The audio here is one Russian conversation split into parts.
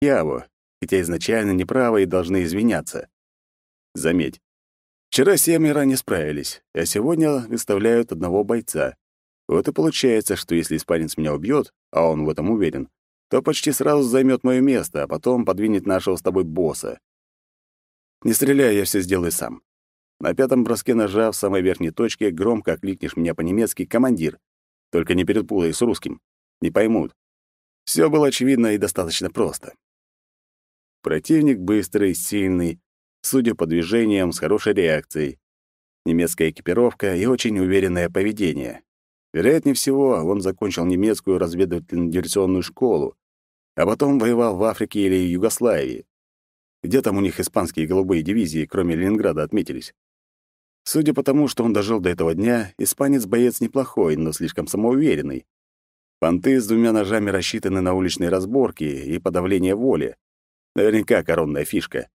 Яву, хотя изначально неправы и должны извиняться. Заметь, вчера семеро не справились, а сегодня выставляют одного бойца. Вот и получается, что если испанец меня убьет, а он в этом уверен, то почти сразу займет мое место, а потом подвинет нашего с тобой босса. Не стреляй, я все сделаю сам. На пятом броске ножа в самой верхней точке громко окликнешь меня по-немецки «командир». Только не перепутай с русским. Не поймут. Все было очевидно и достаточно просто. Противник быстрый, сильный, судя по движениям, с хорошей реакцией. Немецкая экипировка и очень уверенное поведение. Вероятнее всего, он закончил немецкую разведывательно-диверсионную школу, а потом воевал в Африке или Югославии. Где там у них испанские голубые дивизии, кроме Ленинграда, отметились? Судя по тому, что он дожил до этого дня, испанец боец неплохой, но слишком самоуверенный. Понты с двумя ножами рассчитаны на уличные разборки и подавление воли. Наверняка коронная фишка.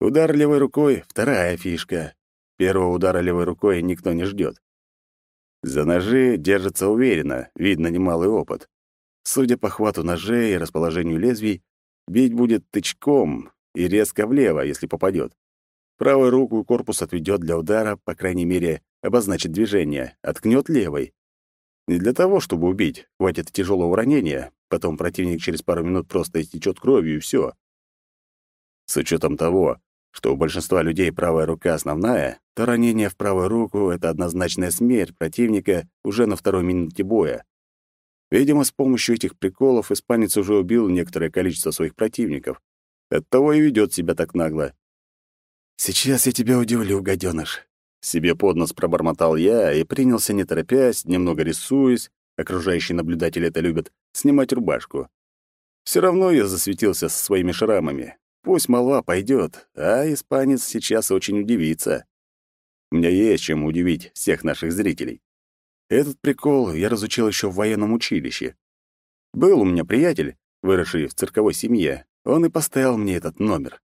Удар левой рукой — вторая фишка. Первого удара левой рукой никто не ждет. За ножи держится уверенно, видно немалый опыт. Судя по хвату ножей и расположению лезвий, бить будет тычком и резко влево, если попадет. Правую руку корпус отведет для удара, по крайней мере, обозначит движение, откнет левой. Не для того, чтобы убить, хватит тяжелого ранения, потом противник через пару минут просто истечет кровью и все. С учетом того, что у большинства людей правая рука основная, то ранение в правую руку — это однозначная смерть противника уже на второй минуте боя. Видимо, с помощью этих приколов испанец уже убил некоторое количество своих противников. Оттого и ведет себя так нагло. «Сейчас я тебя удивлю, гаденыш. Себе под нос пробормотал я и принялся, не торопясь, немного рисуясь, окружающие наблюдатели это любят, снимать рубашку. Все равно я засветился со своими шрамами. Пусть молва пойдет, а испанец сейчас очень удивится. У меня есть чем удивить всех наших зрителей. Этот прикол я разучил еще в военном училище. Был у меня приятель, выросший в цирковой семье, он и поставил мне этот номер.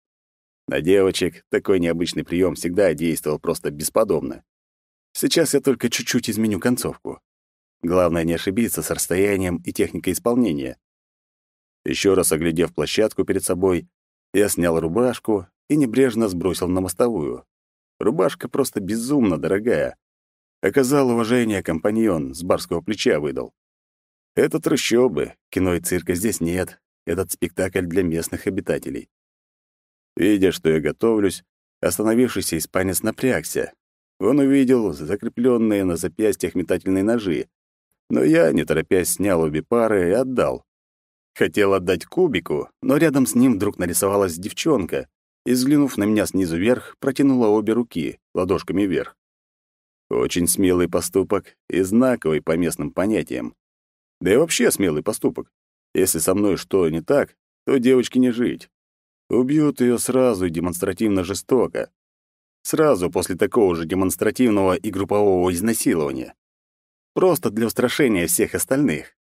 На девочек такой необычный прием всегда действовал просто бесподобно. Сейчас я только чуть-чуть изменю концовку. Главное не ошибиться с расстоянием и техникой исполнения. Еще раз оглядев площадку перед собой, я снял рубашку и небрежно сбросил на мостовую. Рубашка просто безумно дорогая. Оказал уважение компаньон, с барского плеча выдал. Это трущобы, кино и цирка здесь нет. Этот спектакль для местных обитателей. Видя, что я готовлюсь, остановившийся испанец напрягся. Он увидел закрепленные на запястьях метательные ножи, но я, не торопясь, снял обе пары и отдал. Хотел отдать кубику, но рядом с ним вдруг нарисовалась девчонка и, взглянув на меня снизу вверх, протянула обе руки, ладошками вверх. Очень смелый поступок и знаковый по местным понятиям. Да и вообще смелый поступок. Если со мной что не так, то девочке не жить. Убьют ее сразу и демонстративно жестоко. Сразу после такого же демонстративного и группового изнасилования. Просто для устрашения всех остальных.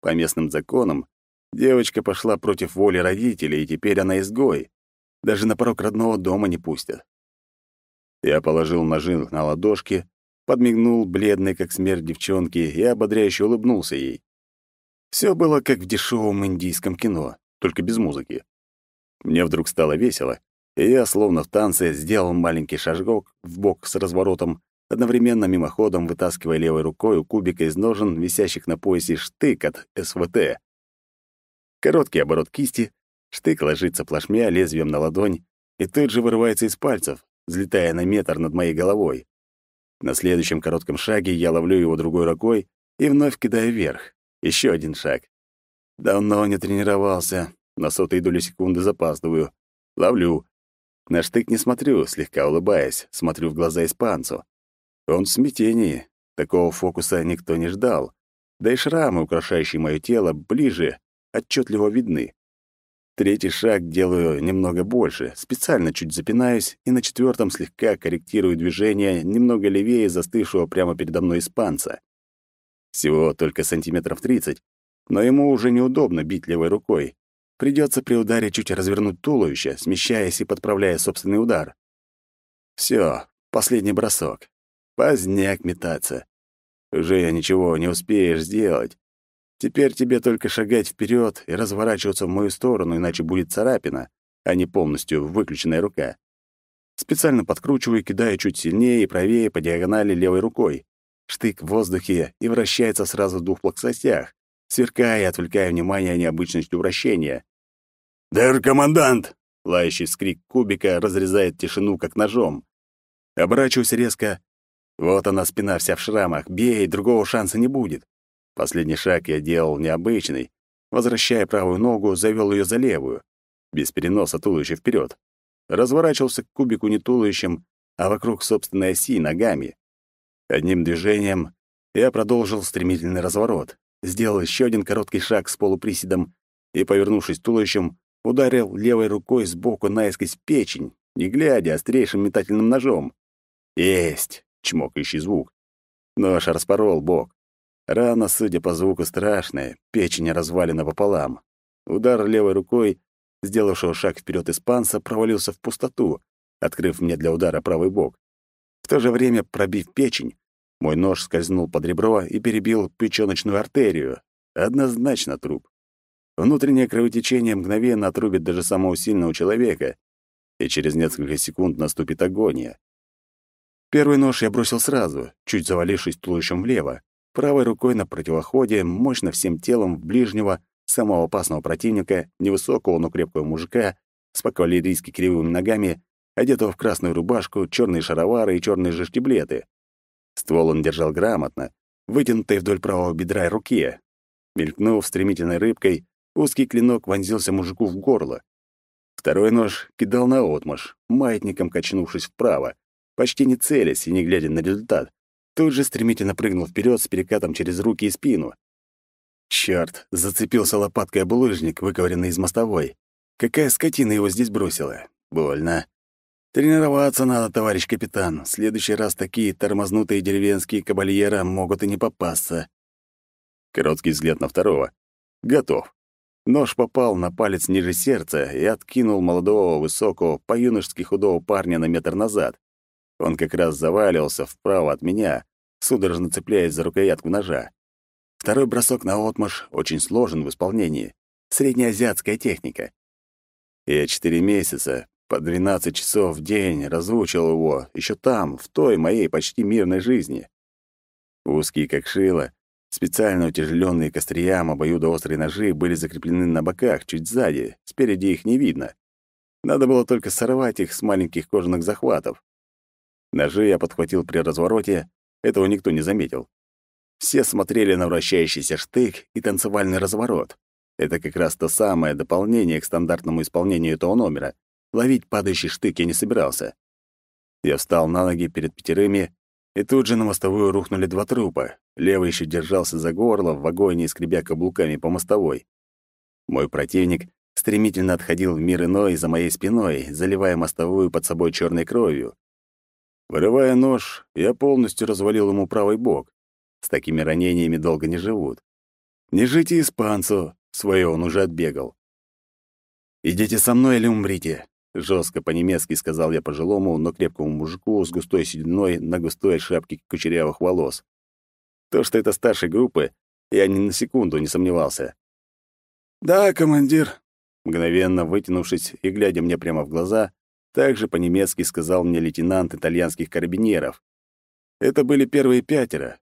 По местным законам, девочка пошла против воли родителей, и теперь она изгой. Даже на порог родного дома не пустят. Я положил ножи на ладошки, подмигнул бледной, как смерть девчонки, и ободряюще улыбнулся ей. Все было как в дешевом индийском кино, только без музыки. Мне вдруг стало весело, и я, словно в танце, сделал маленький шажок в бок с разворотом, одновременно мимоходом вытаскивая левой рукой у кубика из ножен, висящих на поясе штык от СВТ. Короткий оборот кисти, штык ложится плашмя лезвием на ладонь и тут же вырывается из пальцев, взлетая на метр над моей головой. На следующем коротком шаге я ловлю его другой рукой и вновь кидаю вверх. Еще один шаг. Давно не тренировался, на сотые доли секунды запаздываю. Ловлю. На штык не смотрю, слегка улыбаясь, смотрю в глаза испанцу. Он в смятении. Такого фокуса никто не ждал. Да и шрамы, украшающие мое тело, ближе, отчетливо видны. Третий шаг делаю немного больше, специально чуть запинаюсь, и на четвертом слегка корректирую движение немного левее застывшего прямо передо мной испанца. Всего только сантиметров тридцать, но ему уже неудобно бить левой рукой, Придется при ударе чуть развернуть туловище, смещаясь и подправляя собственный удар. Все, последний бросок. Поздняк метаться. Уже ничего не успеешь сделать. Теперь тебе только шагать вперед и разворачиваться в мою сторону, иначе будет царапина, а не полностью выключенная рука. Специально подкручиваю, кидаю чуть сильнее и правее по диагонали левой рукой. Штык в воздухе и вращается сразу в двух плоскостях, сверкая и отвлекая внимание необычностью вращения. «Дэр, командант!» — лающий скрик кубика разрезает тишину, как ножом. Оборачиваюсь резко. Вот она, спина вся в шрамах. Бей, другого шанса не будет. Последний шаг я делал необычный. Возвращая правую ногу, завел ее за левую. Без переноса туловища вперед. Разворачивался к кубику не туловищем, а вокруг собственной оси ногами. Одним движением я продолжил стремительный разворот. Сделал еще один короткий шаг с полуприседом и, повернувшись туловищем, ударил левой рукой сбоку наискось печень, не глядя острейшим метательным ножом. «Есть!» — чмокающий звук. Нож распорол бок. Рана, судя по звуку, страшная, печень развалена пополам. Удар левой рукой, сделавшего шаг вперед испанца, провалился в пустоту, открыв мне для удара правый бок. В то же время, пробив печень, мой нож скользнул под ребро и перебил печёночную артерию. Однозначно труп. Внутреннее кровотечение мгновенно отрубит даже самого сильного человека, и через несколько секунд наступит агония. Первый нож я бросил сразу, чуть завалившись туловищем влево, правой рукой на противоходе, мощно всем телом в ближнего, самого опасного противника, невысокого, но крепкого мужика, с по-кавалерийски кривыми ногами, одетого в красную рубашку, черные шаровары и черные же штиблеты. Ствол он держал грамотно, вытянутой вдоль правого бедра руке. Мелькнув стремительной рыбкой, узкий клинок вонзился мужику в горло. Второй нож кидал наотмашь, маятником качнувшись вправо, почти не целясь и не глядя на результат. Тут же стремительно прыгнул вперед с перекатом через руки и спину. Черт, зацепился лопаткой об булыжник, выковыренный из мостовой. Какая скотина его здесь бросила. Больно. Тренироваться надо, товарищ капитан. В следующий раз такие тормознутые деревенские кабальера могут и не попасться. Короткий взгляд на второго. Готов. Нож попал на палец ниже сердца и откинул молодого, высокого, по-юношески худого парня на метр назад. Он как раз заваливался вправо от меня, судорожно цепляясь за рукоятку ножа. Второй бросок на отмаш очень сложен в исполнении. Среднеазиатская техника. Я четыре месяца, по 12 часов в день разучил его, еще там, в той моей почти мирной жизни. Узкие, как шило, специально утяжеленные к остриям обоюдоострые ножи были закреплены на боках, чуть сзади, спереди их не видно. Надо было только сорвать их с маленьких кожаных захватов. Ножи я подхватил при развороте, этого никто не заметил. Все смотрели на вращающийся штык и танцевальный разворот. Это как раз то самое дополнение к стандартному исполнению этого номера. Ловить падающий штык я не собирался. Я встал на ноги перед пятерыми, и тут же на мостовую рухнули два трупа. Левый еще держался за горло в вагоне, скребя каблуками по мостовой. Мой противник стремительно отходил в мир иной за моей спиной, заливая мостовую под собой черной кровью. Вырывая нож, я полностью развалил ему правый бок. С такими ранениями долго не живут. Не жите испанцу, свое он уже отбегал. «Идите со мной или умрите», — жестко по-немецки сказал я пожилому, но крепкому мужику с густой сединой на густой шапке кучерявых волос. То, что это старшей группы, я ни на секунду не сомневался. «Да, командир», мгновенно вытянувшись и глядя мне прямо в глаза, также по-немецки сказал мне лейтенант итальянских карабинеров. Это были первые пятеро.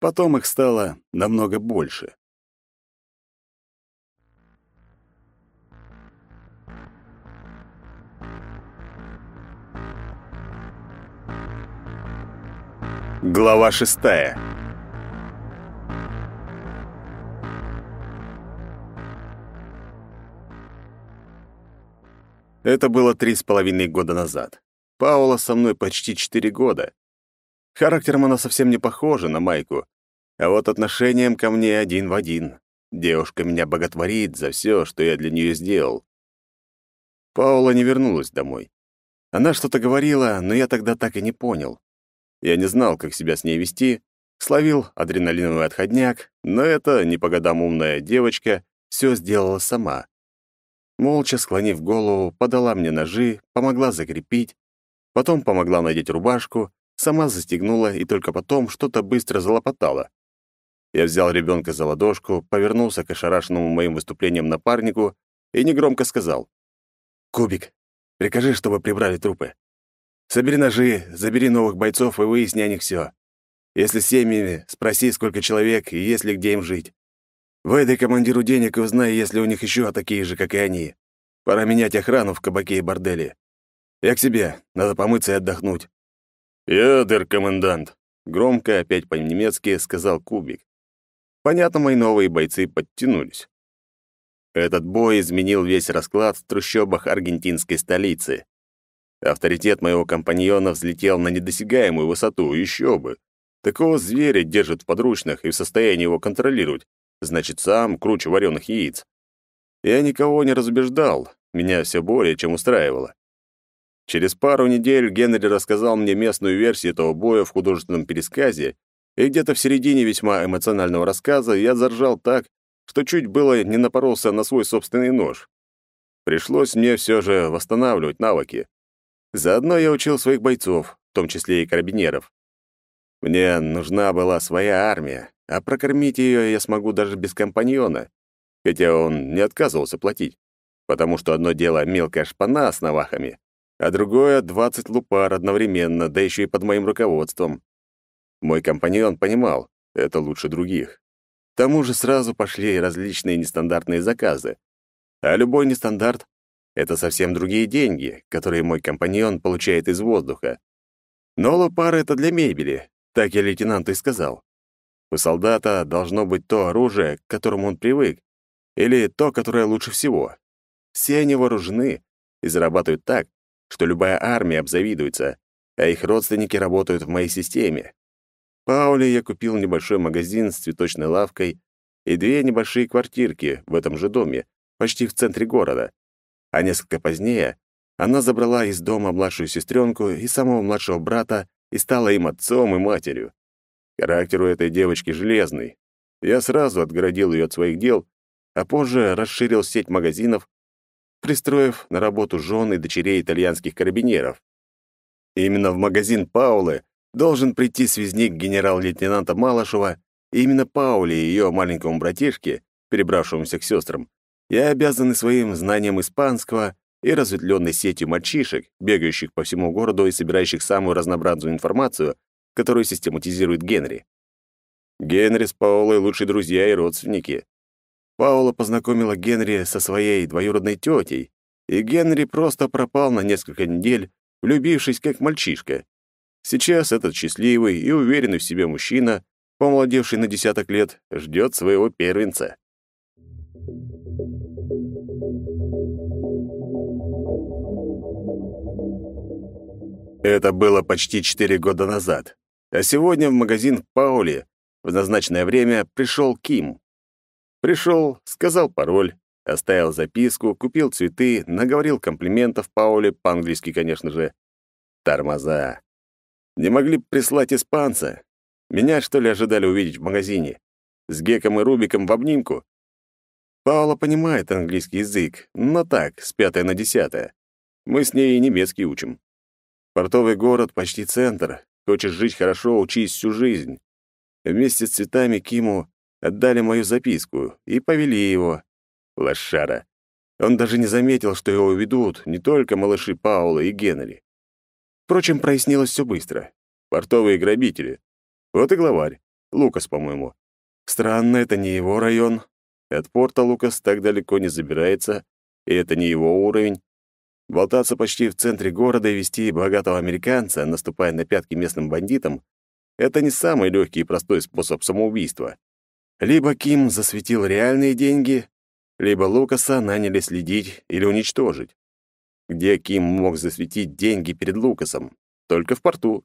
Потом их стало намного больше. Глава шестая. Это было три с половиной года назад. Паула со мной почти четыре года. Характером она совсем не похожа на Майку, а вот отношением ко мне один в один. Девушка меня боготворит за все, что я для нее сделал. Паула не вернулась домой. Она что-то говорила, но я тогда так и не понял. Я не знал, как себя с ней вести, словил адреналиновый отходняк, но эта, не по годам умная девочка, все сделала сама. Молча склонив голову, подала мне ножи, помогла закрепить, потом помогла надеть рубашку, сама застегнула и только потом что-то быстро залопотала. Я взял ребенка за ладошку, повернулся к ошарашенному моим выступлением напарнику и негромко сказал. «Кубик, прикажи, чтобы прибрали трупы. Собери ножи, забери новых бойцов и выясни о них все. Если с семьями, спроси, сколько человек и есть ли где им жить. Выдай командиру денег и узнай, есть ли у них еще такие же, как и они. Пора менять охрану в кабаке и борделе. Я к себе, надо помыться и отдохнуть». «Я, дер комендант», — громко, опять по-немецки сказал Кубик. Понятно, мои новые бойцы подтянулись. Этот бой изменил весь расклад в трущобах аргентинской столицы. Авторитет моего компаньона взлетел на недосягаемую высоту, еще бы. Такого зверя держат в подручных и в состоянии его контролировать. Значит, сам круче вареных яиц. Я никого не разубеждал, меня все более чем устраивало. Через пару недель Генри рассказал мне местную версию этого боя в художественном пересказе, и где-то в середине весьма эмоционального рассказа я заржал так, что чуть было не напоролся на свой собственный нож. Пришлось мне все же восстанавливать навыки. Заодно я учил своих бойцов, в том числе и карабинеров. Мне нужна была своя армия, а прокормить ее я смогу даже без компаньона, хотя он не отказывался платить, потому что одно дело мелкая шпана с навахами, а другое — двадцать лупар одновременно, да еще и под моим руководством. Мой компаньон понимал, это лучше других. К тому же сразу пошли различные нестандартные заказы. А любой нестандарт — это совсем другие деньги, которые мой компаньон получает из воздуха. Но лупар — это для мебели, так я лейтенанту и сказал. У солдата должно быть то оружие, к которому он привык, или то, которое лучше всего. Все они вооружены и зарабатывают так, что любая армия обзавидуется, а их родственники работают в моей системе. Пауле я купил небольшой магазин с цветочной лавкой и две небольшие квартирки в этом же доме, почти в центре города. А несколько позднее она забрала из дома младшую сестренку и самого младшего брата и стала им отцом и матерью. Характер у этой девочки железный. Я сразу отгородил ее от своих дел, а позже расширил сеть магазинов, пристроив на работу жен и дочерей итальянских карабинеров. Именно в магазин Паулы должен прийти связник генерал-лейтенанта Малышева, и именно Пауле и ее маленькому братишке, перебравшемуся к сестрам, я обязаны своим знанием испанского и разветвленной сетью мальчишек, бегающих по всему городу и собирающих самую разнообразную информацию, которую систематизирует Генри. Генри с Паулой лучшие друзья и родственники. Паула познакомила Генри со своей двоюродной тетей, и Генри просто пропал на несколько недель, влюбившись как мальчишка. Сейчас этот счастливый и уверенный в себе мужчина, помолодевший на десяток лет, ждет своего первенца. Это было почти четыре года назад. А сегодня в магазин в Пауле в назначенное время пришел Ким. Пришел, сказал пароль, оставил записку, купил цветы, наговорил комплиментов Пауле, по-английски, конечно же. Тормоза. Не могли прислать испанца? Меня, что ли, ожидали увидеть в магазине? С Геком и Рубиком в обнимку? Паула понимает английский язык, но так, с пятой на десятое. Мы с ней и немецкий учим. Портовый город, почти центр. Хочешь жить хорошо, учись всю жизнь. Вместе с цветами Киму отдали мою записку и повели его. Лошара. Он даже не заметил, что его ведут не только малыши Паула и Генри. Впрочем, прояснилось все быстро. Портовые грабители. Вот и главарь. Лукас, по-моему. Странно, это не его район. От порта Лукас так далеко не забирается, и это не его уровень. Болтаться почти в центре города и вести богатого американца, наступая на пятки местным бандитам, это не самый легкий и простой способ самоубийства. Либо Ким засветил реальные деньги, либо Лукаса наняли следить или уничтожить. Где Ким мог засветить деньги перед Лукасом? Только в порту.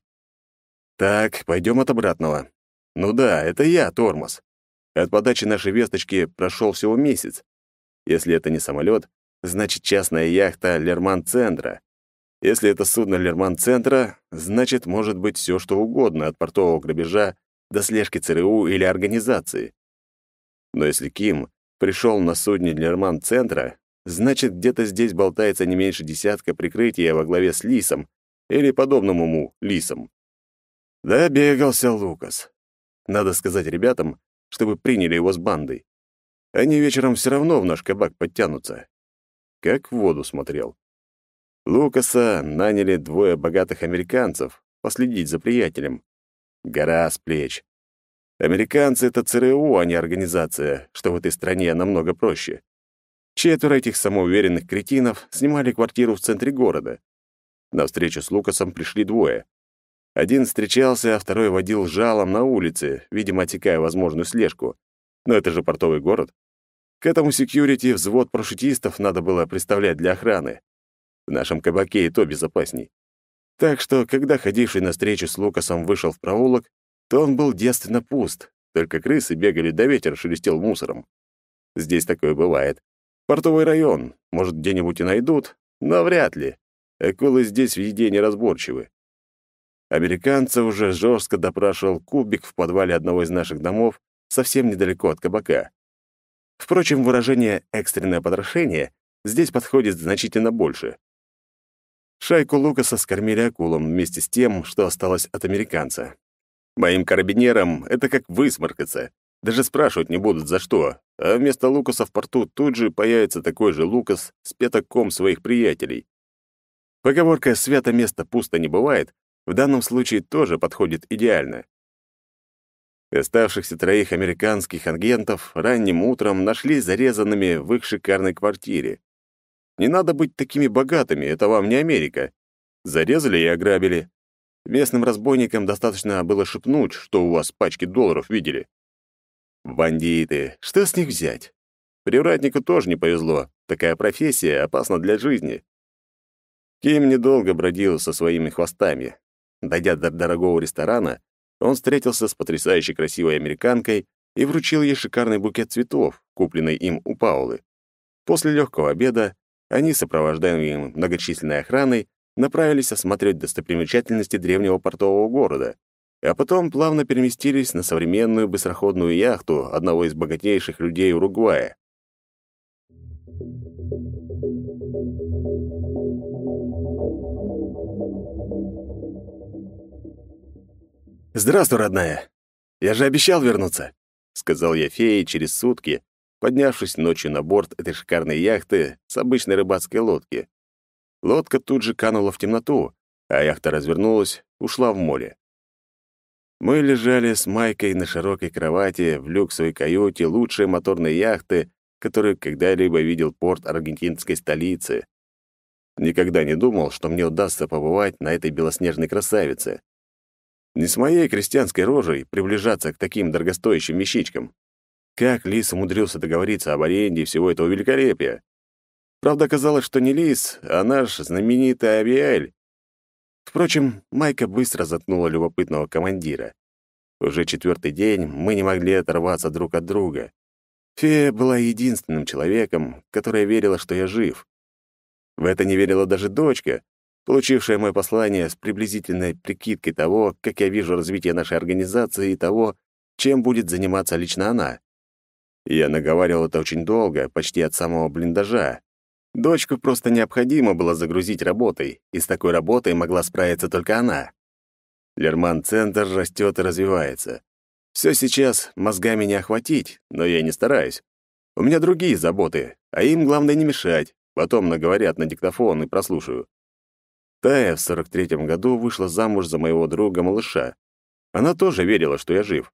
Так, пойдем от обратного. Ну да, это я, тормоз. От подачи нашей весточки прошел всего месяц. Если это не самолет, значит частная яхта Лерман-центра. Если это судно Лерман-центра, значит может быть все что угодно, от портового грабежа до слежки ЦРУ или организации. Но если Ким пришел на судне Лерман-центра, Значит, где-то здесь болтается не меньше десятка прикрытия во главе с Лисом или подобным ему Лисом. Да, бегался Лукас. Надо сказать ребятам, чтобы приняли его с бандой. Они вечером все равно в наш кабак подтянутся. Как в воду смотрел. Лукаса наняли двое богатых американцев последить за приятелем. Гора с плеч. Американцы — это ЦРУ, а не организация, что в этой стране намного проще. Четверо этих самоуверенных кретинов снимали квартиру в центре города. На встречу с Лукасом пришли двое. Один встречался, а второй водил жалом на улице, видимо, отсекая возможную слежку. Но это же портовый город. К этому секьюрити взвод парашютистов надо было представлять для охраны. В нашем кабаке и то безопасней. Так что, когда ходивший на встречу с Лукасом вышел в проулок, то он был девственно пуст, только крысы бегали да ветер шелестел мусором. Здесь такое бывает. Портовый район, может, где-нибудь и найдут, но вряд ли. Акулы здесь в еде неразборчивы. Американца уже жестко допрашивал кубик в подвале одного из наших домов, совсем недалеко от кабака. Впрочем, выражение «экстренное потрошение» здесь подходит значительно больше. Шайку Лукаса скормили акулам вместе с тем, что осталось от американца. Моим карабинерам это как высморкаться. Даже спрашивать не будут, за что. А вместо Лукаса в порту тут же появится такой же Лукас с пятаком своих приятелей. Поговорка «свято место пусто не бывает» в данном случае тоже подходит идеально. Оставшихся троих американских агентов ранним утром нашли зарезанными в их шикарной квартире. Не надо быть такими богатыми, это вам не Америка. Зарезали и ограбили. Местным разбойникам достаточно было шепнуть, что у вас пачки долларов видели. Бандиты, что с них взять? Привратнику тоже не повезло. Такая профессия опасна для жизни. Ким недолго бродил со своими хвостами. Дойдя до дорогого ресторана, он встретился с потрясающе красивой американкой и вручил ей шикарный букет цветов, купленный им у Паулы. После легкого обеда они, сопровождаемые многочисленной охраной, направились осмотреть достопримечательности древнего портового города, а потом плавно переместились на современную быстроходную яхту одного из богатейших людей Уругвая. «Здравствуй, родная! Я же обещал вернуться!» — сказал я фее через сутки, поднявшись ночью на борт этой шикарной яхты с обычной рыбацкой лодки. Лодка тут же канула в темноту, а яхта развернулась, ушла в море. Мы лежали с Майкой на широкой кровати в люксовой каюте лучшей моторной яхты, которую когда-либо видел порт аргентинской столицы. Никогда не думал, что мне удастся побывать на этой белоснежной красавице. Не с моей крестьянской рожей приближаться к таким дорогостоящим вещичкам. Как Лис умудрился договориться об аренде всего этого великолепия? Правда, оказалось, что не Лис, а наш знаменитый Авиэль. Впрочем, Майка быстро заткнула любопытного командира. Уже четвертый день мы не могли оторваться друг от друга. Фея была единственным человеком, которая верила, что я жив. В это не верила даже дочка, получившая мое послание с приблизительной прикидкой того, как я вижу развитие нашей организации и того, чем будет заниматься лично она. Я наговаривал это очень долго, почти от самого блиндажа, Дочку просто необходимо было загрузить работой, и с такой работой могла справиться только она. Лерман-центр растет и развивается. Все сейчас мозгами не охватить, но я не стараюсь. У меня другие заботы, а им главное не мешать. Потом наговорят на диктофон и прослушаю. Тая в 43-м году вышла замуж за моего друга-малыша. Она тоже верила, что я жив.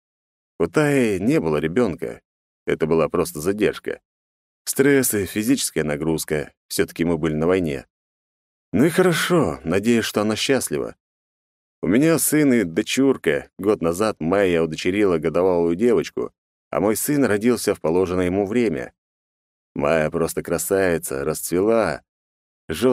У Таи не было ребенка. Это была просто задержка. Стрессы, физическая нагрузка. все таки мы были на войне. Ну и хорошо, надеюсь, что она счастлива. У меня сын и дочурка. Год назад Майя удочерила годовалую девочку, а мой сын родился в положенное ему время. Майя просто красавица, расцвела. Жесткий